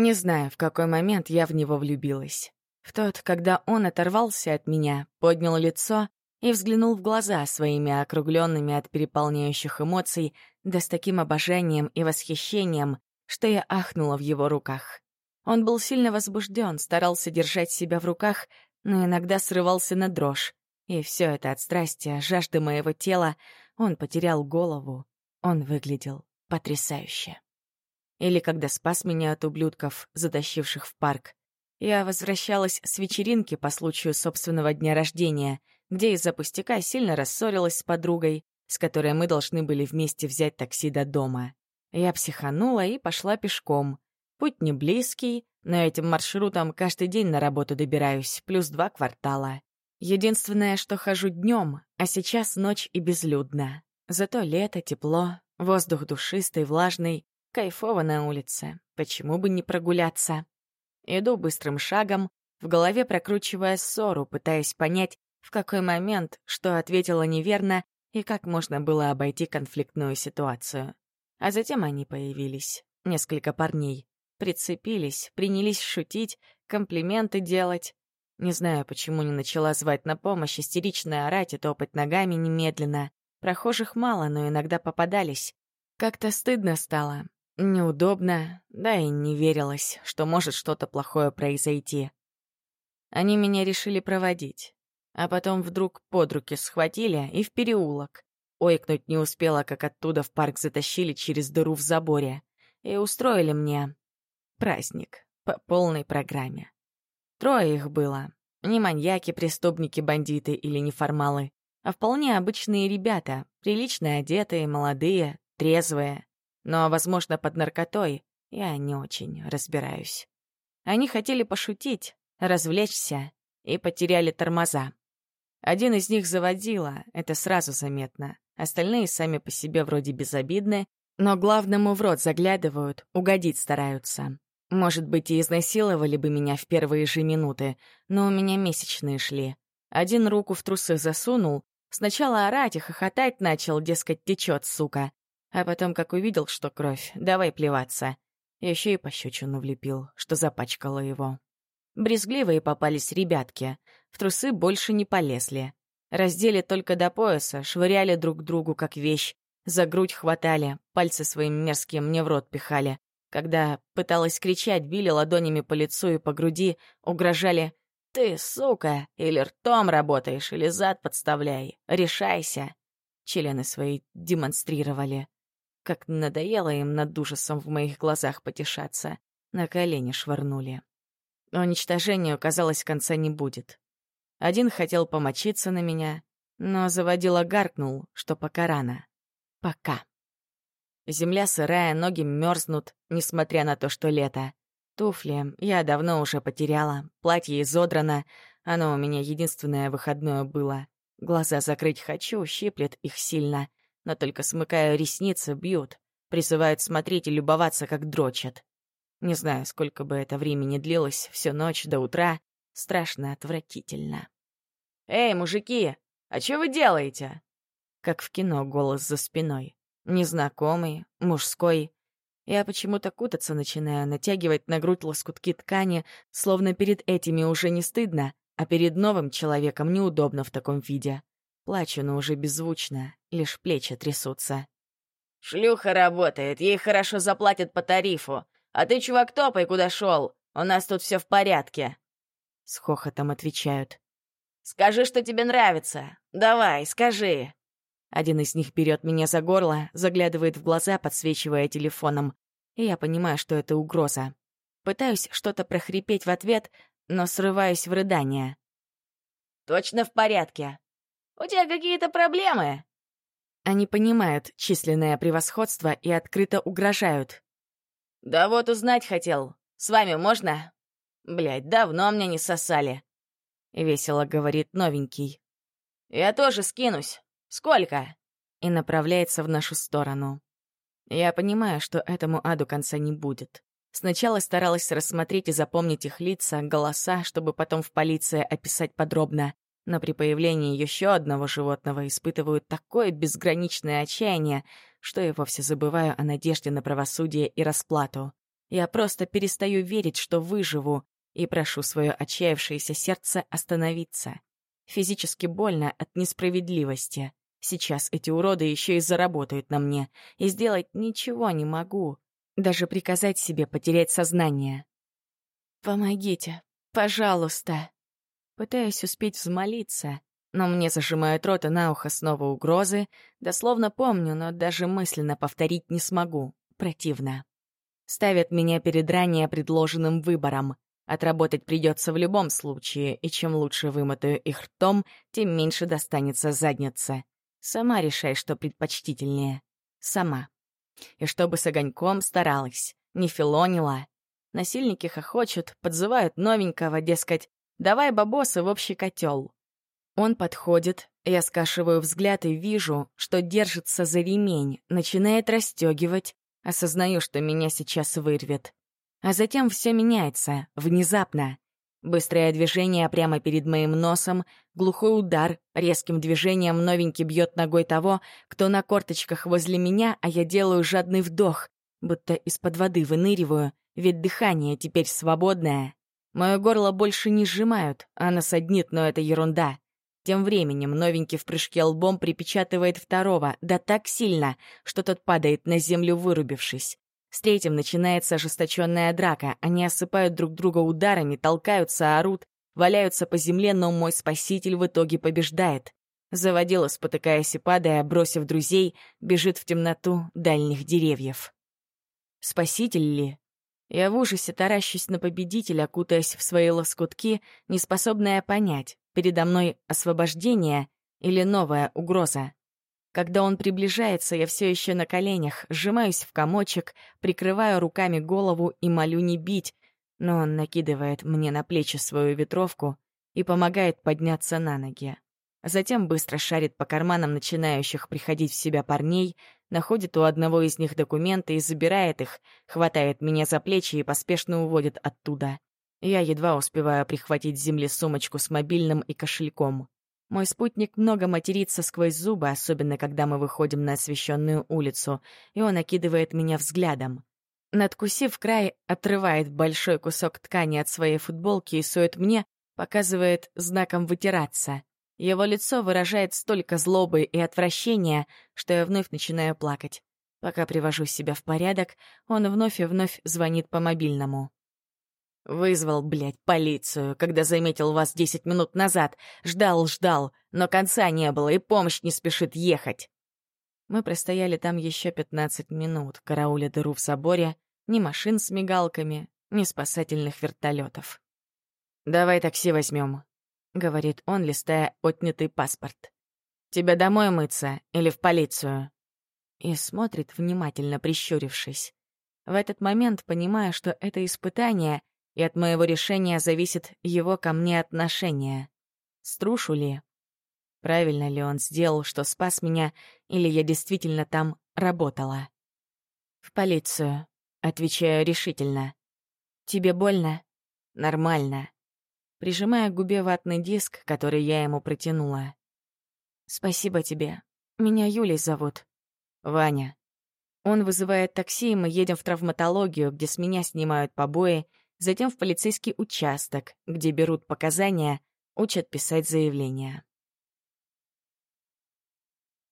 Не знаю, в какой момент я в него влюбилась. В тот, когда он оторвался от меня, поднял лицо и взглянул в глаза своими округленными от переполняющих эмоций, да с таким обожанием и восхищением, что я ахнула в его руках. Он был сильно возбужден, старался держать себя в руках, но иногда срывался на дрожь. И все это от страсти, жажды моего тела, он потерял голову. Он выглядел потрясающе. Или когда спас меня от ублюдков, затащивших в парк. Я возвращалась с вечеринки по случаю собственного дня рождения, где из-за пустяка сильно рассорилась с подругой, с которой мы должны были вместе взять такси до дома. Я психанула и пошла пешком. Путь не близкий, но этим маршрутом каждый день на работу добираюсь, плюс два квартала. Единственное, что хожу днем, а сейчас ночь и безлюдно. Зато лето, тепло, воздух душистый, влажный, кайфово на улице. Почему бы не прогуляться? Иду быстрым шагом, в голове прокручивая ссору, пытаясь понять, в какой момент, что ответила неверно и как можно было обойти конфликтную ситуацию. А затем они появились, несколько парней. Прицепились, принялись шутить, комплименты делать. Не знаю, почему не начала звать на помощь, истерично орать и топать ногами немедленно. Прохожих мало, но иногда попадались. Как-то стыдно стало, неудобно, да и не верилось, что может что-то плохое произойти. Они меня решили проводить, а потом вдруг под руки схватили и в переулок. Ойкнуть не успела, как оттуда в парк затащили через дыру в заборе и устроили мне праздник по полной программе. Трое их было. Не маньяки, преступники, бандиты или неформалы, а вполне обычные ребята, прилично одетые, молодые, трезвые. Но, возможно, под наркотой я не очень разбираюсь. Они хотели пошутить, развлечься и потеряли тормоза. Один из них заводила, это сразу заметно. Остальные сами по себе вроде безобидны, но главному в рот заглядывают, угодить стараются. Может быть, и изнасиловали бы меня в первые же минуты, но у меня месячные шли. Один руку в трусы засунул, сначала орать и хохотать начал, дескать, течет, сука. А потом, как увидел, что кровь, давай плеваться. Еще и пощечину влепил, что запачкало его. Брезгливые попались ребятки, в трусы больше не полезли. Раздели только до пояса, швыряли друг другу как вещь, за грудь хватали, пальцы своим мерзким мне в рот пихали. Когда пыталась кричать, били ладонями по лицу и по груди, угрожали «Ты, сука, или ртом работаешь, или зад подставляй, решайся!» Члены свои демонстрировали. Как надоело им над ужасом в моих глазах потешаться. На колени швырнули. Уничтожению, казалось, конца не будет. Один хотел помочиться на меня, но заводила гаркнул, что пока рано. Пока. Земля сырая, ноги мерзнут, несмотря на то, что лето. Туфли я давно уже потеряла, платье изодрано, оно у меня единственное выходное было. Глаза закрыть хочу, щиплет их сильно, но только смыкая ресницы, бьют, призывают смотреть и любоваться, как дрочат. Не знаю, сколько бы это времени длилось, всю ночь до утра, Страшно отвратительно. «Эй, мужики, а что вы делаете?» Как в кино голос за спиной. Незнакомый, мужской. Я почему-то кутаться начинаю, натягивать на грудь лоскутки ткани, словно перед этими уже не стыдно, а перед новым человеком неудобно в таком виде. Плачу, но уже беззвучно, лишь плечи трясутся. «Шлюха работает, ей хорошо заплатят по тарифу. А ты, чувак, топай, куда шел. У нас тут все в порядке» с хохотом отвечают. «Скажи, что тебе нравится. Давай, скажи». Один из них берет меня за горло, заглядывает в глаза, подсвечивая телефоном. И я понимаю, что это угроза. Пытаюсь что-то прохрипеть в ответ, но срываюсь в рыдание. «Точно в порядке. У тебя какие-то проблемы?» Они понимают численное превосходство и открыто угрожают. «Да вот узнать хотел. С вами можно?» Блядь, давно мне не сосали. Весело говорит новенький. Я тоже скинусь. Сколько? И направляется в нашу сторону. Я понимаю, что этому аду конца не будет. Сначала старалась рассмотреть и запомнить их лица, голоса, чтобы потом в полиции описать подробно. Но при появлении еще одного животного испытываю такое безграничное отчаяние, что и вовсе забываю о надежде на правосудие и расплату. Я просто перестаю верить, что выживу, и прошу свое отчаявшееся сердце остановиться. Физически больно от несправедливости. Сейчас эти уроды еще и заработают на мне, и сделать ничего не могу. Даже приказать себе потерять сознание. «Помогите, пожалуйста!» Пытаюсь успеть взмолиться, но мне зажимают рот и на ухо снова угрозы. Дословно помню, но даже мысленно повторить не смогу. Противно. Ставят меня перед ранее предложенным выбором. Отработать придется в любом случае, и чем лучше вымотаю их ртом, тем меньше достанется задница. Сама решай, что предпочтительнее. Сама. И чтобы с огоньком старалась, не филонила. Насильники хохочут, подзывают новенького, дескать, давай бабосы в общий котел. Он подходит, я скашиваю взгляд и вижу, что держится за ремень, начинает расстегивать, осознаю, что меня сейчас вырвет. А затем все меняется, внезапно. Быстрое движение прямо перед моим носом, глухой удар, резким движением новенький бьет ногой того, кто на корточках возле меня, а я делаю жадный вдох, будто из-под воды выныриваю, ведь дыхание теперь свободное. Мое горло больше не сжимают, а насаднит, но это ерунда. Тем временем новенький в прыжке лбом припечатывает второго, да так сильно, что тот падает на землю, вырубившись. С третьим начинается ожесточенная драка. Они осыпают друг друга ударами, толкаются, орут, валяются по земле, но мой спаситель в итоге побеждает. Заводила, спотыкаясь и падая, бросив друзей, бежит в темноту дальних деревьев. Спаситель ли? Я в ужасе таращусь на победителя, кутаясь в свои лоскутки, неспособная понять, Передо мной освобождение или новая угроза. Когда он приближается, я все еще на коленях, сжимаюсь в комочек, прикрываю руками голову и молю не бить, но он накидывает мне на плечи свою ветровку и помогает подняться на ноги. Затем быстро шарит по карманам начинающих приходить в себя парней, находит у одного из них документы и забирает их, хватает меня за плечи и поспешно уводит оттуда. Я едва успеваю прихватить с земли сумочку с мобильным и кошельком. Мой спутник много матерится сквозь зубы, особенно когда мы выходим на освещенную улицу, и он окидывает меня взглядом. Надкусив край, отрывает большой кусок ткани от своей футболки и сует мне, показывает знаком вытираться. Его лицо выражает столько злобы и отвращения, что я вновь начинаю плакать. Пока привожу себя в порядок, он вновь и вновь звонит по мобильному. Вызвал, блядь, полицию, когда заметил вас десять минут назад. Ждал, ждал, но конца не было, и помощь не спешит ехать. Мы простояли там еще пятнадцать минут, карауля дыру в соборе, ни машин с мигалками, ни спасательных вертолетов. «Давай такси возьмем», — говорит он, листая отнятый паспорт. «Тебя домой мыться или в полицию?» И смотрит, внимательно прищурившись. В этот момент, понимая, что это испытание, и от моего решения зависит его ко мне отношение. Струшу ли? Правильно ли он сделал, что спас меня, или я действительно там работала? В полицию. Отвечаю решительно. Тебе больно? Нормально. Прижимая к губе ватный диск, который я ему протянула. Спасибо тебе. Меня Юлей зовут. Ваня. Он вызывает такси, и мы едем в травматологию, где с меня снимают побои затем в полицейский участок, где берут показания, учат писать заявления.